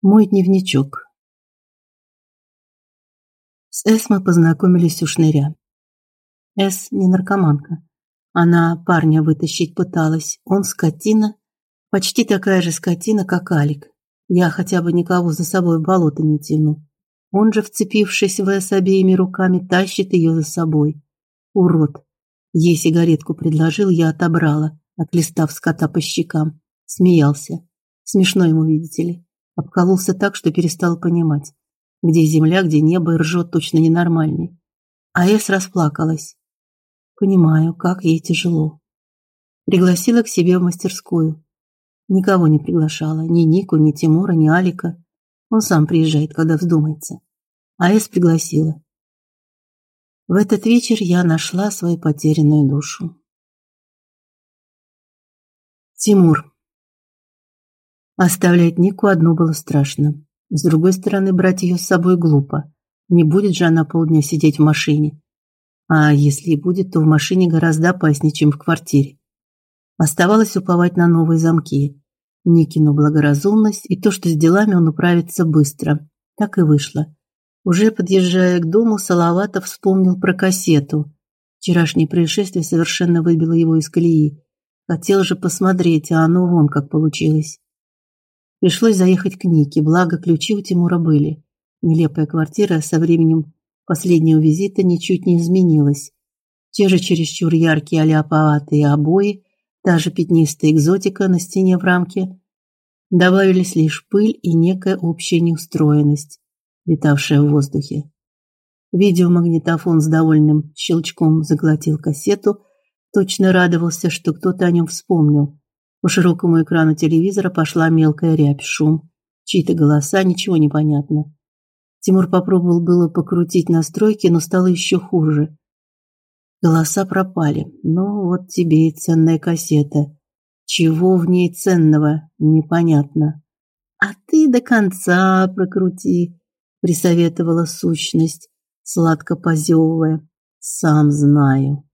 Мой дневничок. С Эс познакомились у шныря. Эс не наркоманка. Она парня вытащить пыталась. Он скотина, почти такая же скотина, как Алик. Я хотя бы никого за собой в болото не тяну. Он же, вцепившись в Эс обеими руками, тащит ее за собой. Урод. Ей сигаретку предложил, я отобрала, отлистав скота по щекам. Смеялся. Смешно ему, видите ли. Обкололся так, что перестал понимать, где земля, где небо, и ржет точно ненормальный. А Эс расплакалась. Понимаю, как ей тяжело. Пригласила к себе в мастерскую. Никого не приглашала, ни Нику, ни Тимура, ни Алика. Он сам приезжает, когда вздумается. А Эс пригласила. В этот вечер я нашла свою потерянную душу. Тимур Оставлять Нику одну было страшно. С другой стороны, брать ее с собой глупо. Не будет же она полдня сидеть в машине. А если и будет, то в машине гораздо опаснее, чем в квартире. Оставалось уповать на новые замки. Никину благоразумность и то, что с делами он управится быстро. Так и вышло. Уже подъезжая к дому, Салаватов вспомнил про кассету. Вчерашнее происшествие совершенно выбило его из колеи. Хотел же посмотреть, а оно вон как получилось. Пришлось заехать к Нике, благо ключи у Тимура были. Нелепая квартира со временем последнего визита ничуть не изменилась. Те же чересчур яркие аляповатые обои, та же пятнистая экзотика на стене в рамке. Добавились лишь пыль и некая общая неустроенность, витавшая в воздухе. Видеомагнитофон с довольным щелчком заглотил кассету, точно радовался, что кто-то о нем вспомнил. По широкому экрану телевизора пошла мелкая рябь, шум, чьи-то голоса, ничего не понятно. Тимур попробовал было покрутить настройки, но стало еще хуже. Голоса пропали. Ну вот тебе и ценная кассета. Чего в ней ценного, непонятно. А ты до конца прокрути, присоветовала сущность, сладко позевывая. Сам знаю.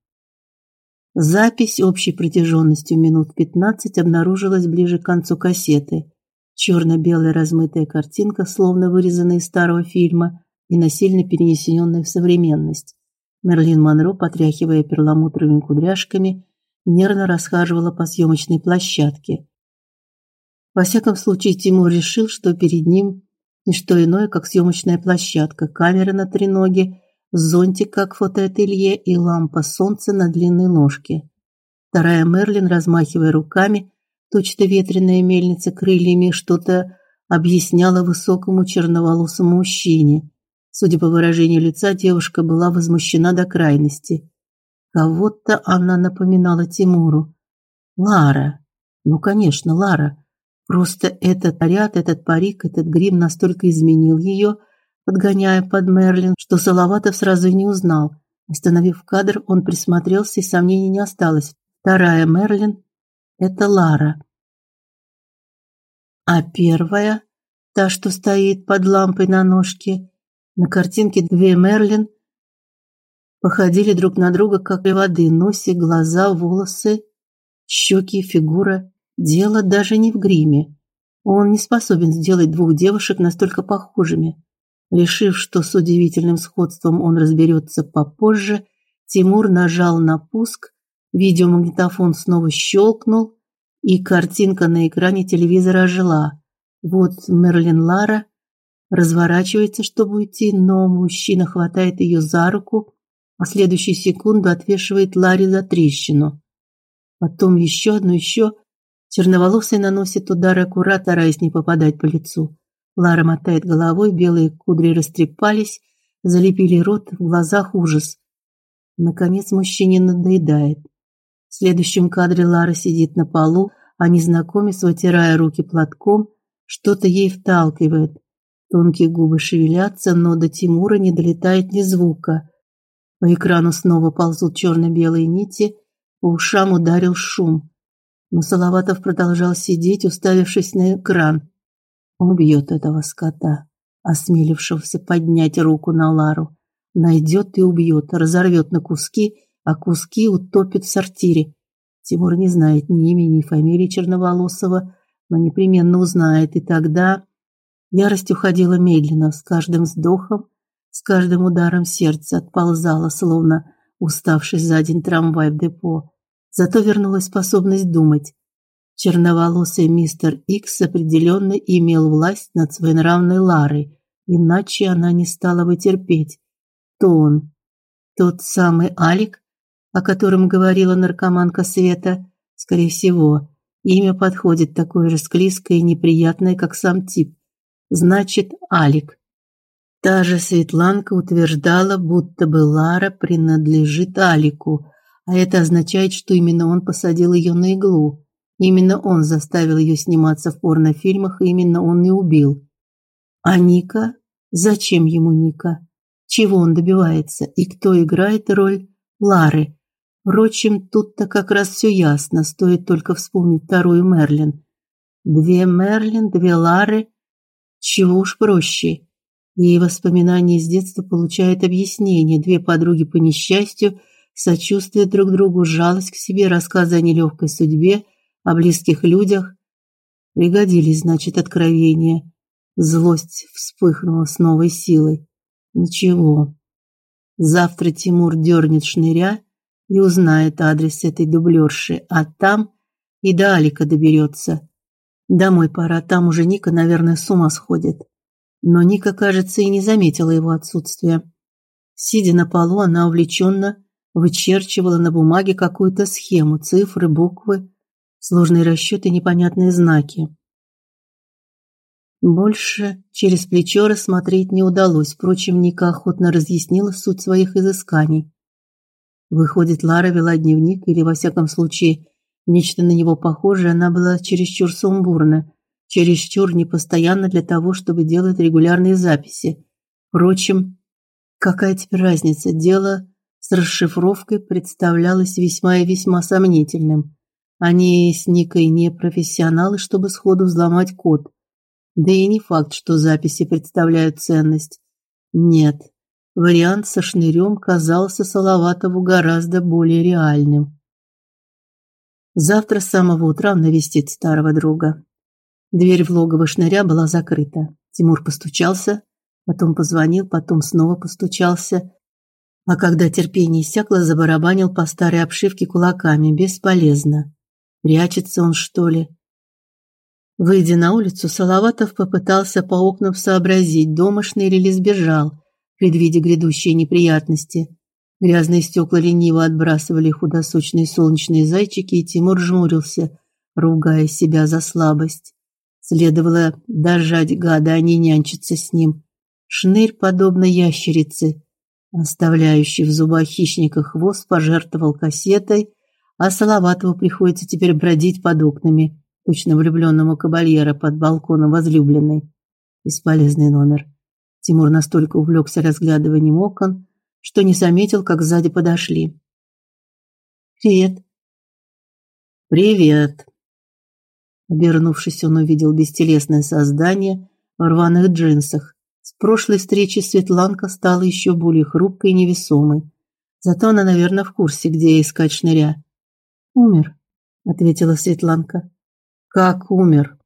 Запись общей протяженностью минут 15 обнаружилась ближе к концу кассеты. черно белая размытая картинка, словно вырезанная из старого фильма и насильно перенесенная в современность. Мерлин Монро, потряхивая перламутровыми кудряшками, нервно расхаживала по съемочной площадке. Во всяком случае, Тимур решил, что перед ним не что иное, как съемочная площадка, камера на треноге зонтик как фотоателье и лампа солнца на длинной ножке. Вторая Мерлин, размахивая руками, точно ветреная мельница крыльями, что-то объясняла высокому черноволосому мужчине. Судя по выражению лица, девушка была возмущена до крайности. Кого-то она напоминала Тимуру. Лара. Ну, конечно, Лара. Просто этот ряд, этот парик, этот грим настолько изменил ее, подгоняя под Мерлин, что Салаватов сразу и не узнал. Остановив кадр, он присмотрелся, и сомнений не осталось. Вторая Мерлин это Лара. А первая, та, что стоит под лампой на ножке, на картинке две Мерлин походили друг на друга как воды: носик, глаза, волосы, щеки, фигура. Дело даже не в гриме. Он не способен сделать двух девушек настолько похожими. Решив, что с удивительным сходством он разберется попозже, Тимур нажал на пуск, видеомагнитофон снова щелкнул, и картинка на экране телевизора ожила. Вот Мерлин Лара разворачивается, чтобы уйти, но мужчина хватает ее за руку, а следующую секунду отвешивает Ларе за трещину. Потом еще одну, еще. Черноволосый наносит удар аккурат, стараясь не попадать по лицу. Лара мотает головой, белые кудри растрепались, залепили рот, в глазах ужас. Наконец мужчине надоедает. В следующем кадре Лара сидит на полу, а незнакомец, вытирая руки платком, что-то ей вталкивает. Тонкие губы шевелятся, но до Тимура не долетает ни звука. По экрану снова ползут черно белые нити, по ушам ударил шум. Но Салаватов продолжал сидеть, уставившись на экран. Убьет этого скота, осмелившегося поднять руку на Лару. Найдет и убьет, разорвет на куски, а куски утопит в сортире. Тимур не знает ни имени, ни фамилии Черноволосова, но непременно узнает, и тогда Ярость уходила медленно, с каждым вздохом, с каждым ударом сердца отползала, словно уставший за день трамвай в депо. Зато вернулась способность думать. Черноволосый мистер Икс определенно имел власть над своенравной Ларой, иначе она не стала бы терпеть. То он, тот самый Алик, о котором говорила наркоманка Света, скорее всего, имя подходит такое же склизкое и неприятное, как сам тип. Значит, Алик. Та же Светланка утверждала, будто бы Лара принадлежит Алику, а это означает, что именно он посадил ее на иглу. Именно он заставил ее сниматься в порнофильмах, и именно он и убил. А Ника? Зачем ему Ника? Чего он добивается и кто играет роль Лары? Впрочем, тут-то как раз все ясно, стоит только вспомнить вторую Мерлин. Две Мерлин, две Лары чего уж проще. И воспоминания из детства получают объяснение. Две подруги по несчастью, сочувствие друг другу, жалость к себе, рассказы о нелегкой судьбе, о близких людях. Пригодились, значит, откровения. Злость вспыхнула с новой силой. Ничего. Завтра Тимур дернет шныря и узнает адрес этой дублерши, а там и до Алика доберется. Домой пора, там уже Ника, наверное, с ума сходит. Но Ника, кажется, и не заметила его отсутствия. Сидя на полу, она увлеченно вычерчивала на бумаге какую-то схему, цифры, буквы, сложные расчеты, непонятные знаки. Больше через плечо рассмотреть не удалось, впрочем, Ника охотно разъяснила суть своих изысканий. Выходит, Лара вела дневник или, во всяком случае, Нечто на него похожее, она была чересчур сумбурна, чересчур непостоянна для того, чтобы делать регулярные записи. Впрочем, какая теперь разница? Дело с расшифровкой представлялось весьма и весьма сомнительным. Они с Никой не профессионалы, чтобы сходу взломать код. Да и не факт, что записи представляют ценность. Нет, вариант со шнырем казался Салаватову гораздо более реальным. Завтра с самого утра навестит старого друга. Дверь в логово шныря была закрыта. Тимур постучался, потом позвонил, потом снова постучался. А когда терпение иссякло, забарабанил по старой обшивке кулаками. Бесполезно. Прячется он, что ли? Выйдя на улицу, Салаватов попытался по окнам сообразить, дома шнырь или сбежал, предвидя грядущие неприятности. Грязные стекла лениво отбрасывали худосочные солнечные зайчики, и Тимур жмурился, ругая себя за слабость. Следовало дожать гада, а не нянчиться с ним. Шнырь, подобно ящерице, оставляющий в зубах хищника хвост, пожертвовал кассетой, а Салаватову приходится теперь бродить под окнами, точно влюбленному кабальера под балконом возлюбленной. Бесполезный номер. Тимур настолько увлекся разглядыванием окон, что не заметил, как сзади подошли. Привет. Привет. Обернувшись, он увидел бестелесное создание в рваных джинсах. С прошлой встречи Светланка стала еще более хрупкой и невесомой. Зато она, наверное, в курсе, где искать шныря. Умер, ответила Светланка. Как умер?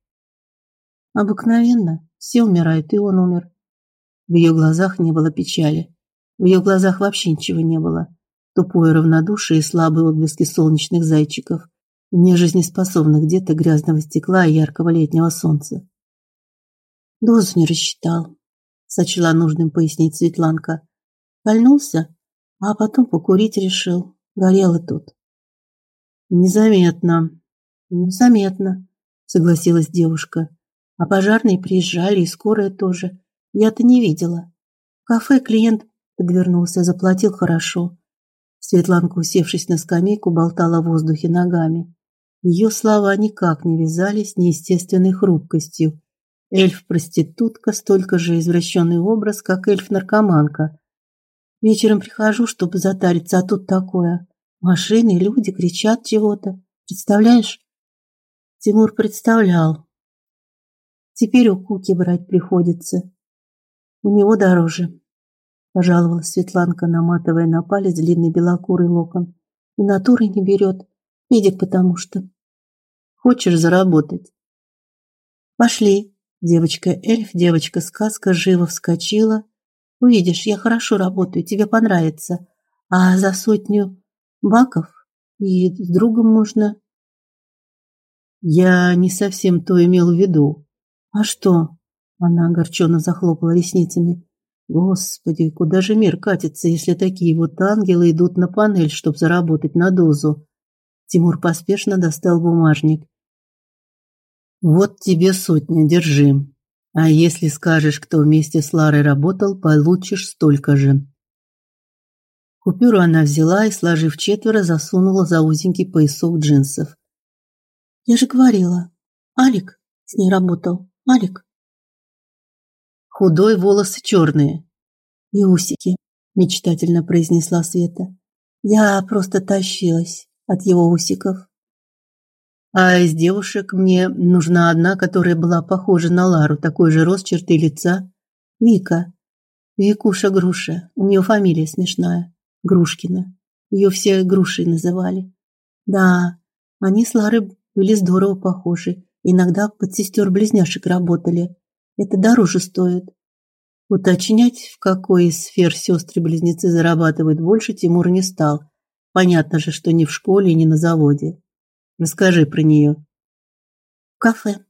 Обыкновенно, все умирают, и он умер. В ее глазах не было печали. В ее глазах вообще ничего не было. Тупое равнодушие и слабые отблески солнечных зайчиков, нежизнеспособных где-то грязного стекла и яркого летнего солнца. Дозу не рассчитал, сочла нужным пояснить Светланка. Кольнулся, а потом покурить решил. Горело тут. Незаметно. Незаметно, согласилась девушка. А пожарные приезжали, и скорая тоже. Я-то не видела. В кафе клиент подвернулся, заплатил хорошо. Светланка, усевшись на скамейку, болтала в воздухе ногами. Ее слова никак не вязались с неестественной хрупкостью. Эльф-проститутка столько же извращенный образ, как эльф-наркоманка. Вечером прихожу, чтобы затариться, а тут такое. Машины, люди кричат чего-то. Представляешь? Тимур представлял. Теперь у Куки брать приходится. У него дороже пожаловалась Светланка, наматывая на палец длинный белокурый локон. И натуры не берет. Медик потому что. Хочешь заработать? Пошли, Девочка-эльф, девочка-сказка живо вскочила. Увидишь, я хорошо работаю, тебе понравится. А за сотню баков и с другом можно. Я не совсем то имел в виду. А что? Она огорченно захлопала ресницами. Господи, куда же мир катится, если такие вот ангелы идут на панель, чтобы заработать на дозу? Тимур поспешно достал бумажник. Вот тебе сотня, держи. А если скажешь, кто вместе с Ларой работал, получишь столько же. Купюру она взяла и, сложив четверо, засунула за узенький поясок джинсов. Я же говорила, Алик с ней работал. Алик. Худой, волосы черные. И усики, мечтательно произнесла Света. Я просто тащилась от его усиков. А из девушек мне нужна одна, которая была похожа на Лару, такой же рост, черты лица. Вика. Викуша Груша. У нее фамилия смешная. Грушкина. Ее все Грушей называли. Да, они с Ларой были здорово похожи. Иногда под сестер близняшек работали. Это дороже стоит. Уточнять, в какой из сфер сестры-близнецы зарабатывают больше, Тимур не стал. Понятно же, что ни в школе, ни на заводе. Расскажи про нее. В кафе,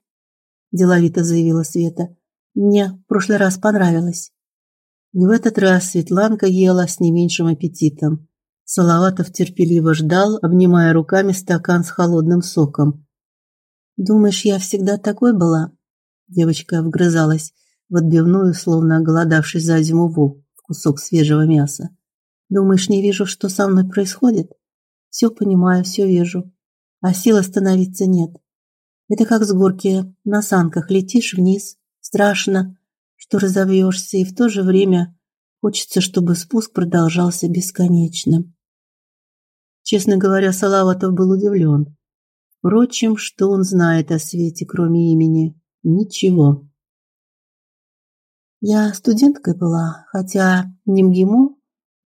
деловито заявила Света. Мне в прошлый раз понравилось. И в этот раз Светланка ела с не меньшим аппетитом. Салаватов терпеливо ждал, обнимая руками стакан с холодным соком. Думаешь, я всегда такой была? Девочка вгрызалась в отбивную, словно оголодавшись за зиму волк, кусок свежего мяса. Думаешь, не вижу, что со мной происходит? Все понимаю, все вижу, а сил остановиться нет. Это как с горки на санках летишь вниз, страшно, что разобьешься, и в то же время хочется, чтобы спуск продолжался бесконечно. Честно говоря, Салаватов был удивлен. Впрочем, что он знает о свете, кроме имени? Ничего. Я студенткой была, хотя не МГИМО,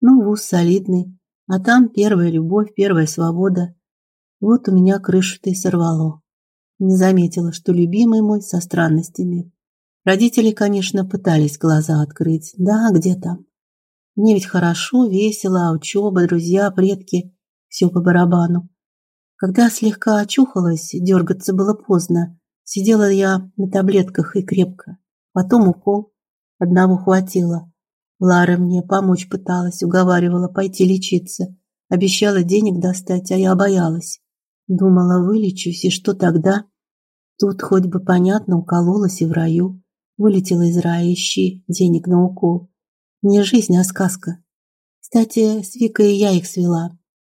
но вуз солидный, а там первая любовь, первая свобода. Вот у меня крышу-то и сорвало. Не заметила, что любимый мой со странностями. Родители, конечно, пытались глаза открыть. Да, где там? Мне ведь хорошо, весело, а учеба, друзья, предки – все по барабану. Когда слегка очухалась, дергаться было поздно. Сидела я на таблетках и крепко. Потом укол. Одного хватило. Лара мне помочь пыталась, уговаривала пойти лечиться. Обещала денег достать, а я боялась. Думала, вылечусь, и что тогда? Тут хоть бы понятно, укололась и в раю. Вылетела из рая, ищи денег на укол. Не жизнь, а сказка. Кстати, с Викой я их свела.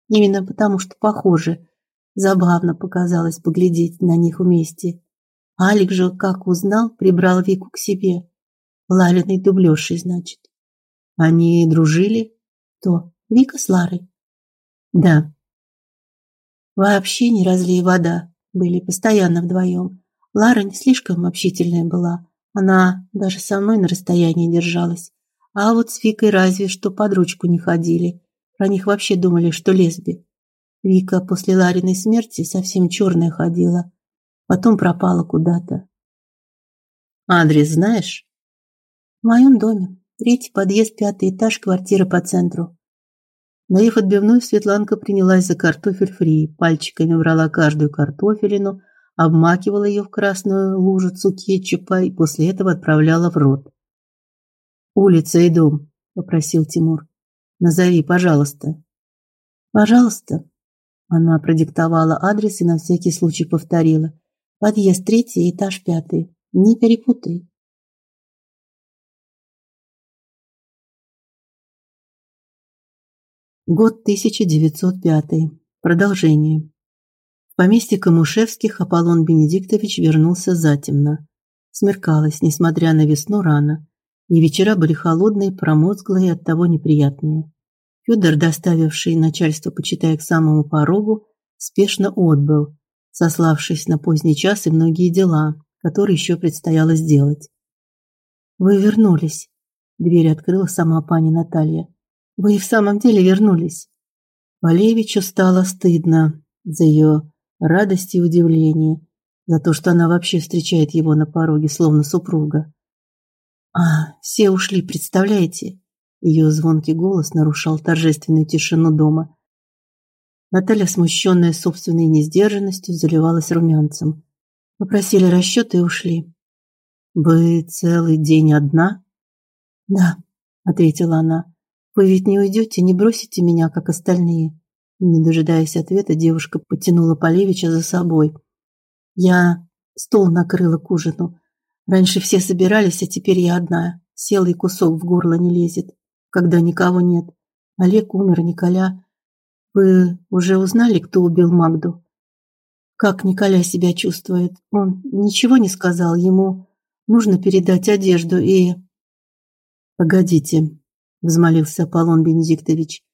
Именно потому, что похожи. Забавно показалось поглядеть на них вместе. Алик же, как узнал, прибрал Вику к себе. Лариной дублершей, значит. Они дружили? То Вика с Ларой? Да. Вообще не разлей вода. Были постоянно вдвоем. Лара не слишком общительная была. Она даже со мной на расстоянии держалась. А вот с Викой разве что под ручку не ходили. Про них вообще думали, что лесби. Вика после Лариной смерти совсем черная ходила. Потом пропала куда-то. Адрес знаешь? В моем доме. Третий подъезд, пятый этаж, квартира по центру. Наив отбивной, Светланка принялась за картофель фри, пальчиками брала каждую картофелину, обмакивала ее в красную лужицу кетчупа и после этого отправляла в рот. «Улица и дом», – попросил Тимур. «Назови, пожалуйста». «Пожалуйста». Она продиктовала адрес и на всякий случай повторила. Подъезд третий, этаж пятый. Не перепутай. Год 1905. Продолжение. В поместье Камушевских Аполлон Бенедиктович вернулся затемно. Смеркалось, несмотря на весну рано, и вечера были холодные, промозглые и оттого неприятные. Федор, доставивший начальство, почитая к самому порогу, спешно отбыл, сославшись на поздний час и многие дела, которые еще предстояло сделать. Вы вернулись. Дверь открыла сама пани Наталья. Вы и в самом деле вернулись. Валевичу стало стыдно за ее радость и удивление. за то, что она вообще встречает его на пороге, словно супруга. А, все ушли, представляете? Ее звонкий голос нарушал торжественную тишину дома. Наталья, смущенная собственной несдержанностью, заливалась румянцем. Попросили расчёт и ушли. Вы целый день одна? Да, ответила она. Вы ведь не уйдете, не бросите меня, как остальные. Не дожидаясь ответа, девушка потянула Полевича за собой. Я стол накрыла к ужину. Раньше все собирались, а теперь я одна. Сел и кусок в горло не лезет, когда никого нет. Олег умер, Николя. Вы уже узнали, кто убил Магду? Как Николя себя чувствует? Он ничего не сказал ему. Нужно передать одежду и Погодите, взмолился Аполлон Бенедиктович.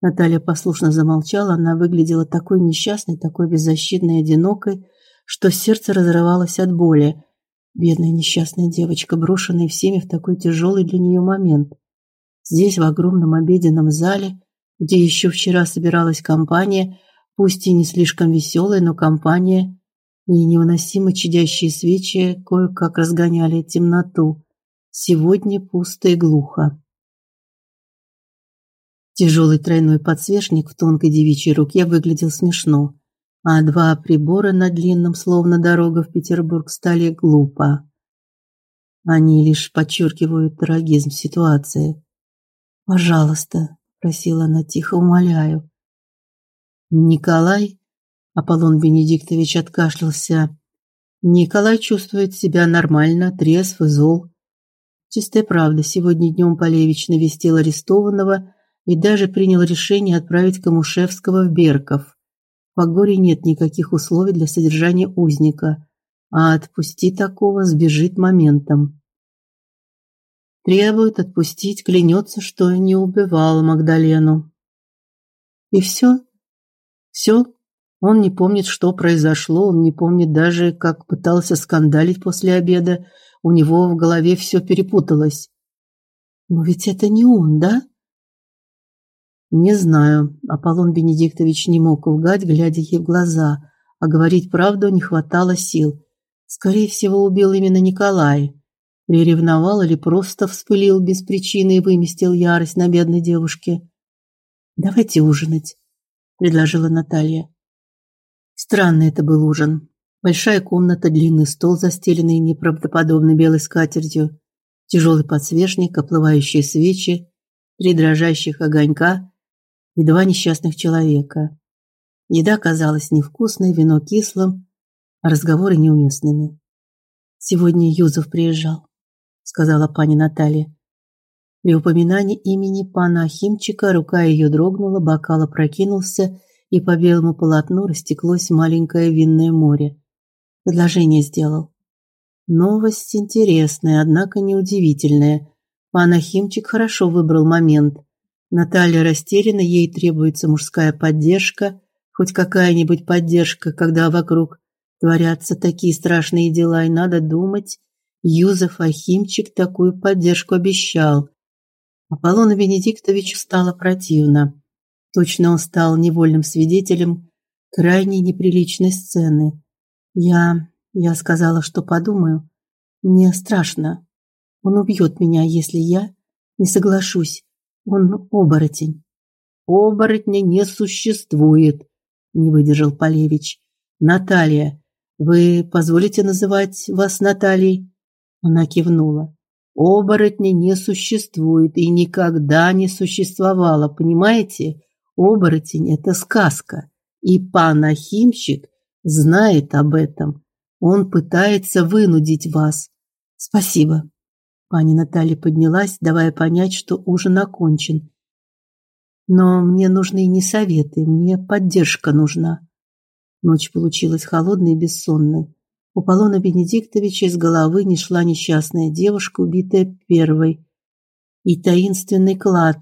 Наталья послушно замолчала, она выглядела такой несчастной, такой беззащитной одинокой, что сердце разрывалось от боли. Бедная несчастная девочка, брошенная всеми в такой тяжелый для нее момент. Здесь, в огромном обеденном зале, где еще вчера собиралась компания, пусть и не слишком веселая, но компания, и невыносимо чадящие свечи кое-как разгоняли темноту. Сегодня пусто и глухо. Тяжелый тройной подсвечник в тонкой девичьей руке выглядел смешно, а два прибора на длинном, словно дорога в Петербург, стали глупо. Они лишь подчеркивают трагизм ситуации. "Пожалуйста", просила она тихо, умоляю. Николай Аполлон Бенедиктович откашлялся. Николай чувствует себя нормально, трезв и зол. Чистая правда, сегодня днем Полевич навестил арестованного и даже принял решение отправить Камушевского в Берков. В Погоре нет никаких условий для содержания узника, а отпусти такого сбежит моментом. Требует отпустить, клянется, что не убивал Магдалену. И все? Все? Он не помнит, что произошло, он не помнит даже, как пытался скандалить после обеда, у него в голове все перепуталось. Но ведь это не он, да? Не знаю. Аполлон Бенедиктович не мог лгать, глядя ей в глаза, а говорить правду не хватало сил. Скорее всего, убил именно Николай. Приревновал или просто вспылил без причины и выместил ярость на бедной девушке. Давайте ужинать, предложила Наталья. Странный это был ужин. Большая комната, длинный стол, застеленный неправдоподобно белой скатертью, тяжелый подсвечник, оплывающие свечи, три дрожащих огонька и два несчастных человека. Еда казалась невкусной, вино кислым, а разговоры неуместными. Сегодня Юзов приезжал, сказала пани Наталья. При упоминании имени пана Ахимчика рука ее дрогнула, бокал опрокинулся, и по белому полотну растеклось маленькое винное море. Предложение сделал. Новость интересная, однако неудивительная. Пан Ахимчик хорошо выбрал момент. Наталья растеряна, ей требуется мужская поддержка, хоть какая-нибудь поддержка, когда вокруг творятся такие страшные дела, и надо думать, Юзеф Ахимчик такую поддержку обещал. Аполлону Венедиктовичу стало противно. Точно он стал невольным свидетелем крайне неприличной сцены. Я я сказала, что подумаю. Мне страшно. Он убьет меня, если я не соглашусь. Он оборотень. Оборотня не существует, не выдержал Полевич. Наталья, вы позволите называть вас Натальей? Она кивнула. Оборотня не существует и никогда не существовало, понимаете? Оборотень это сказка, и пан Ахимщик знает об этом. Он пытается вынудить вас. Спасибо. Пани Наталья поднялась, давая понять, что ужин окончен. Но мне нужны не советы, мне поддержка нужна. Ночь получилась холодной и бессонной. У Полона Бенедиктовича из головы не шла несчастная девушка, убитая первой, и таинственный клад,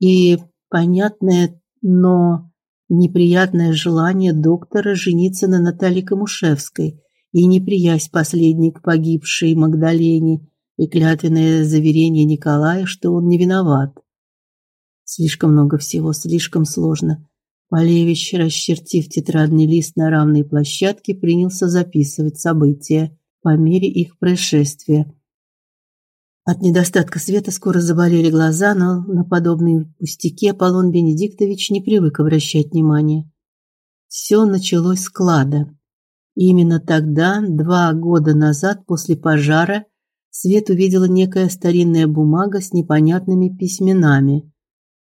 и понятное, но неприятное желание доктора жениться на Наталье Камушевской и неприязнь последней к погибшей Магдалене, и клятвенное заверение Николая, что он не виноват. Слишком много всего, слишком сложно. Полевич, расчертив тетрадный лист на равной площадке, принялся записывать события по мере их происшествия. От недостатка света скоро заболели глаза, но на подобные пустяки Аполлон Бенедиктович не привык обращать внимание. Все началось с клада. Именно тогда, два года назад, после пожара, Свет увидела некая старинная бумага с непонятными письменами.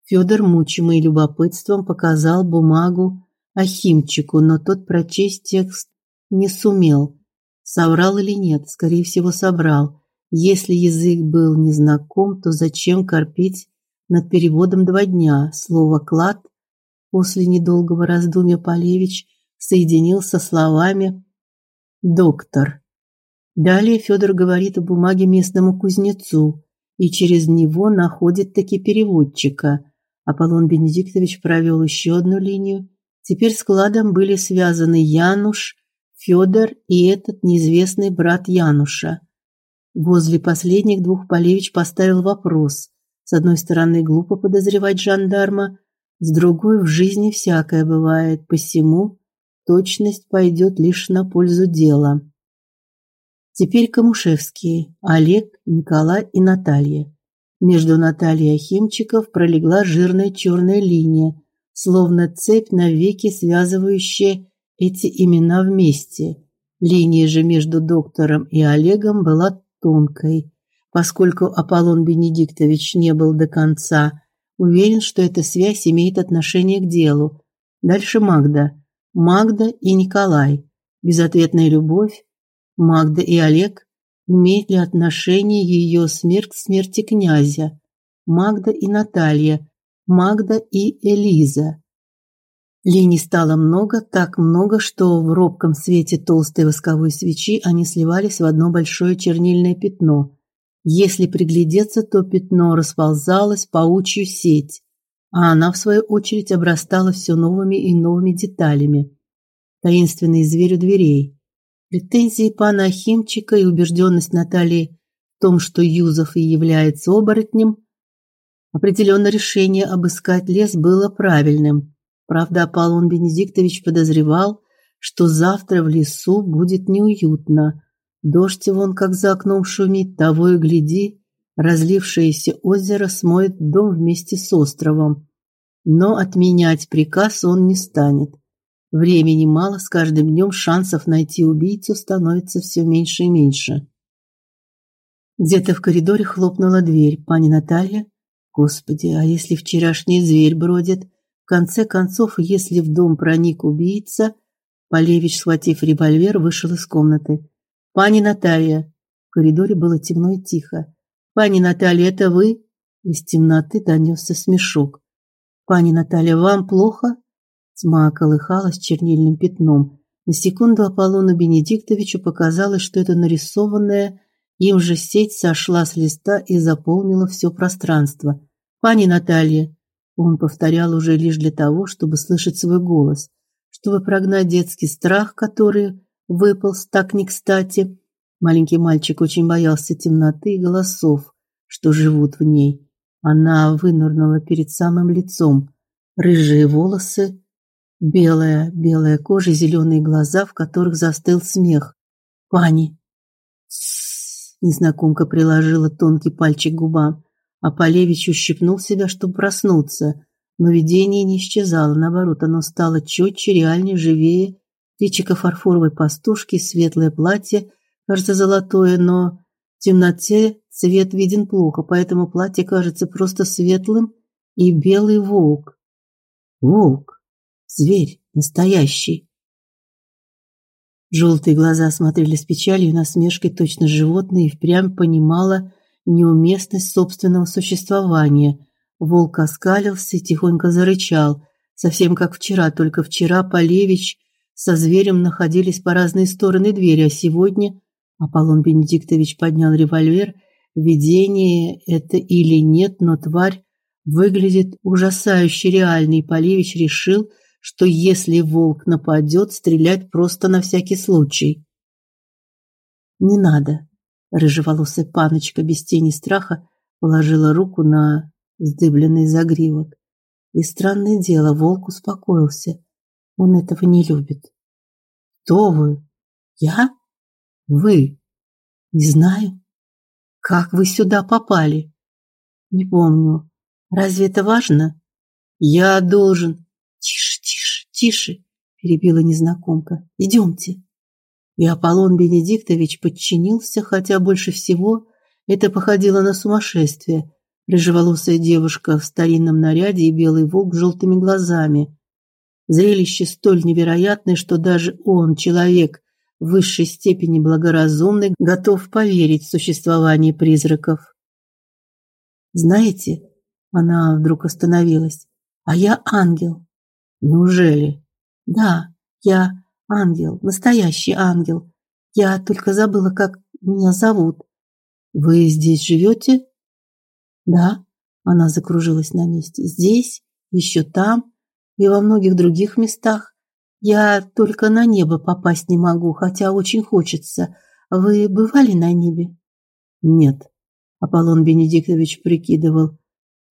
Федор, мучимый любопытством, показал бумагу Ахимчику, но тот прочесть текст не сумел. Соврал или нет? Скорее всего, соврал. Если язык был незнаком, то зачем корпеть над переводом два дня? Слово клад после недолгого раздумья Полевич соединил со словами доктор. Далее Федор говорит о бумаге местному кузнецу и через него находит таки переводчика. Аполлон Бенедиктович провел еще одну линию. Теперь с кладом были связаны Януш, Федор и этот неизвестный брат Януша. Возле последних двух Полевич поставил вопрос. С одной стороны, глупо подозревать жандарма, с другой в жизни всякое бывает, посему точность пойдет лишь на пользу дела. Теперь Камушевские, Олег, Николай и Наталья. Между Натальей и Химчиков пролегла жирная черная линия, словно цепь навеки связывающая эти имена вместе. Линия же между доктором и Олегом была тонкой, поскольку Аполлон Бенедиктович не был до конца уверен, что эта связь имеет отношение к делу. Дальше Магда. Магда и Николай. Безответная любовь. Магда и Олег. Имеет ли отношение ее смерть к смерти князя? Магда и Наталья. Магда и Элиза. Линий стало много, так много, что в робком свете толстой восковой свечи они сливались в одно большое чернильное пятно. Если приглядеться, то пятно расползалось паучью сеть, а она в свою очередь обрастала все новыми и новыми деталями. Таинственный зверь у дверей. Претензии пана Ахимчика и убежденность Натальи в том, что Юзов и является оборотнем, определенно решение обыскать лес было правильным. Правда, Аполлон Бенедиктович подозревал, что завтра в лесу будет неуютно. Дождь вон как за окном шумит, того и гляди, разлившееся озеро смоет дом вместе с островом. Но отменять приказ он не станет. Времени мало, с каждым днем шансов найти убийцу становится все меньше и меньше. Где-то в коридоре хлопнула дверь. Пани Наталья, господи, а если вчерашний зверь бродит? В конце концов, если в дом проник убийца, Полевич, схватив револьвер, вышел из комнаты. Пани Наталья. В коридоре было темно и тихо. Пани Наталья, это вы? Из темноты донесся смешок. Пани Наталья, вам плохо? Тьма колыхалась чернильным пятном. На секунду Аполлону Бенедиктовичу показалось, что это нарисованная им же сеть сошла с листа и заполнила все пространство. Пани Наталья, он повторял уже лишь для того, чтобы слышать свой голос, чтобы прогнать детский страх, который выполз так не кстати. Маленький мальчик очень боялся темноты и голосов, что живут в ней. Она вынырнула перед самым лицом. Рыжие волосы, белая, белая кожа, зеленые глаза, в которых застыл смех. Пани. Незнакомка приложила тонкий пальчик к губам. А Полевич ущипнул себя, чтобы проснуться, но видение не исчезало, наоборот, оно стало четче, реальнее, живее. Личико фарфоровой пастушки, светлое платье, кажется золотое, но в темноте цвет виден плохо, поэтому платье кажется просто светлым и белый волк. Волк, зверь настоящий. Желтые глаза смотрели с печалью и насмешкой, точно животное, и впрямь понимала, неуместность собственного существования. Волк оскалился и тихонько зарычал, совсем как вчера, только вчера Полевич со зверем находились по разные стороны двери, а сегодня Аполлон Бенедиктович поднял револьвер. Видение это или нет, но тварь выглядит ужасающе реальной, и Полевич решил, что если волк нападет, стрелять просто на всякий случай. Не надо, Рыжеволосая паночка без тени страха положила руку на вздыбленный загривок. И странное дело, волк успокоился. Он этого не любит. Кто вы? Я? Вы? Не знаю. Как вы сюда попали? Не помню. Разве это важно? Я должен. Тише, тише, перебила незнакомка. Идемте. И Аполлон Бенедиктович подчинился, хотя больше всего это походило на сумасшествие. Рыжеволосая девушка в старинном наряде и белый волк с желтыми глазами. Зрелище столь невероятное, что даже он, человек в высшей степени благоразумный, готов поверить в существование призраков. Знаете, она вдруг остановилась. А я ангел. Неужели? Да, я ангел, настоящий ангел. Я только забыла, как меня зовут. Вы здесь живете? Да, она закружилась на месте. Здесь, еще там и во многих других местах. Я только на небо попасть не могу, хотя очень хочется. Вы бывали на небе? Нет. Аполлон Бенедиктович прикидывал,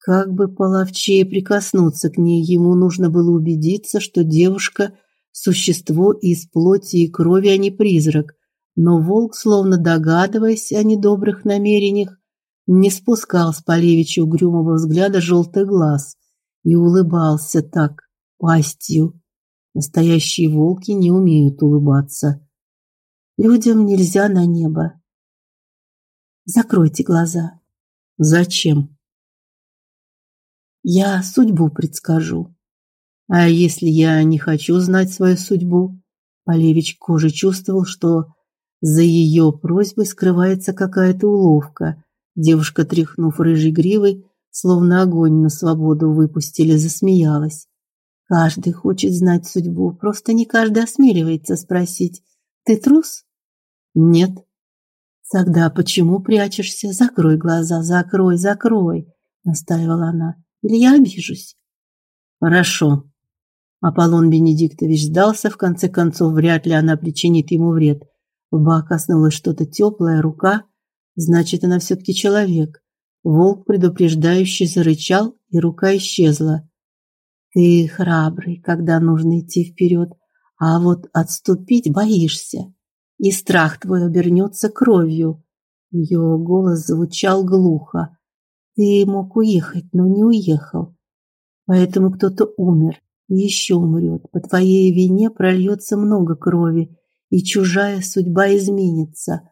как бы половчее прикоснуться к ней. Ему нужно было убедиться, что девушка существо из плоти и крови, а не призрак. Но волк, словно догадываясь о недобрых намерениях, не спускал с Полевича угрюмого взгляда желтых глаз и улыбался так пастью. Настоящие волки не умеют улыбаться. Людям нельзя на небо. Закройте глаза. Зачем? Я судьбу предскажу. А если я не хочу знать свою судьбу? Полевич кожей чувствовал, что за ее просьбой скрывается какая-то уловка. Девушка, тряхнув рыжей гривой, словно огонь на свободу выпустили, засмеялась. Каждый хочет знать судьбу, просто не каждый осмеливается спросить: "Ты трус?" "Нет". "Тогда почему прячешься? Закрой глаза, закрой, закрой", настаивала она. "Или я обижусь?" "Хорошо". Аполлон Бенедиктович сдался, в конце концов, вряд ли она причинит ему вред. В бок коснулось что-то теплое, рука, значит, она все таки человек. Волк предупреждающе зарычал, и рука исчезла. Ты храбрый, когда нужно идти вперед, а вот отступить боишься, и страх твой обернется кровью. Ее голос звучал глухо. Ты мог уехать, но не уехал. Поэтому кто-то умер и еще умрет. По твоей вине прольется много крови, и чужая судьба изменится.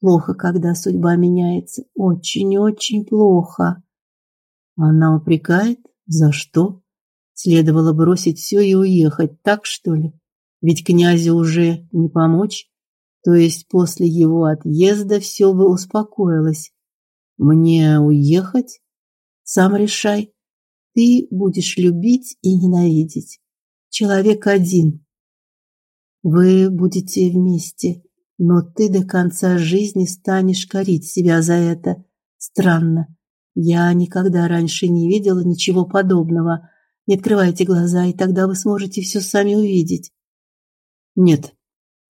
Плохо, когда судьба меняется, очень-очень плохо. Она упрекает? За что? Следовало бросить все и уехать, так что ли? Ведь князю уже не помочь. То есть после его отъезда все бы успокоилось. Мне уехать? Сам решай. Ты будешь любить и ненавидеть. Человек один. Вы будете вместе, но ты до конца жизни станешь корить себя за это. Странно. Я никогда раньше не видела ничего подобного. Не открывайте глаза, и тогда вы сможете все сами увидеть. Нет.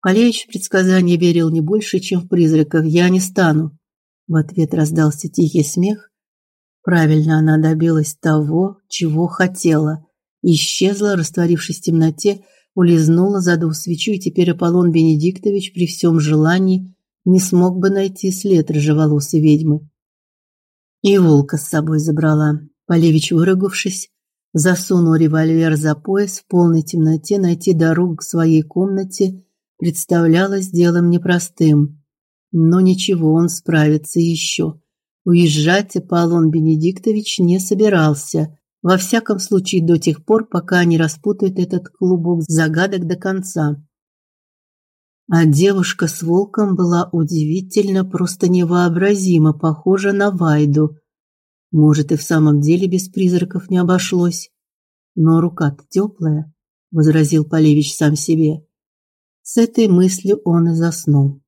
Полевич в предсказания верил не больше, чем в призраков. Я не стану. В ответ раздался тихий смех. Правильно она добилась того, чего хотела. Исчезла, растворившись в темноте, улизнула, задув свечу, и теперь Аполлон Бенедиктович при всем желании не смог бы найти след рыжеволосой ведьмы. И волка с собой забрала. Полевич, выругавшись, засунул револьвер за пояс в полной темноте, найти дорогу к своей комнате представлялось делом непростым. Но ничего, он справится еще. Уезжать Аполлон Бенедиктович не собирался. Во всяком случае, до тех пор, пока не распутают этот клубок загадок до конца. А девушка с волком была удивительно, просто невообразимо похожа на Вайду. Может, и в самом деле без призраков не обошлось. Но рука-то теплая, возразил Полевич сам себе. С этой мыслью он и заснул.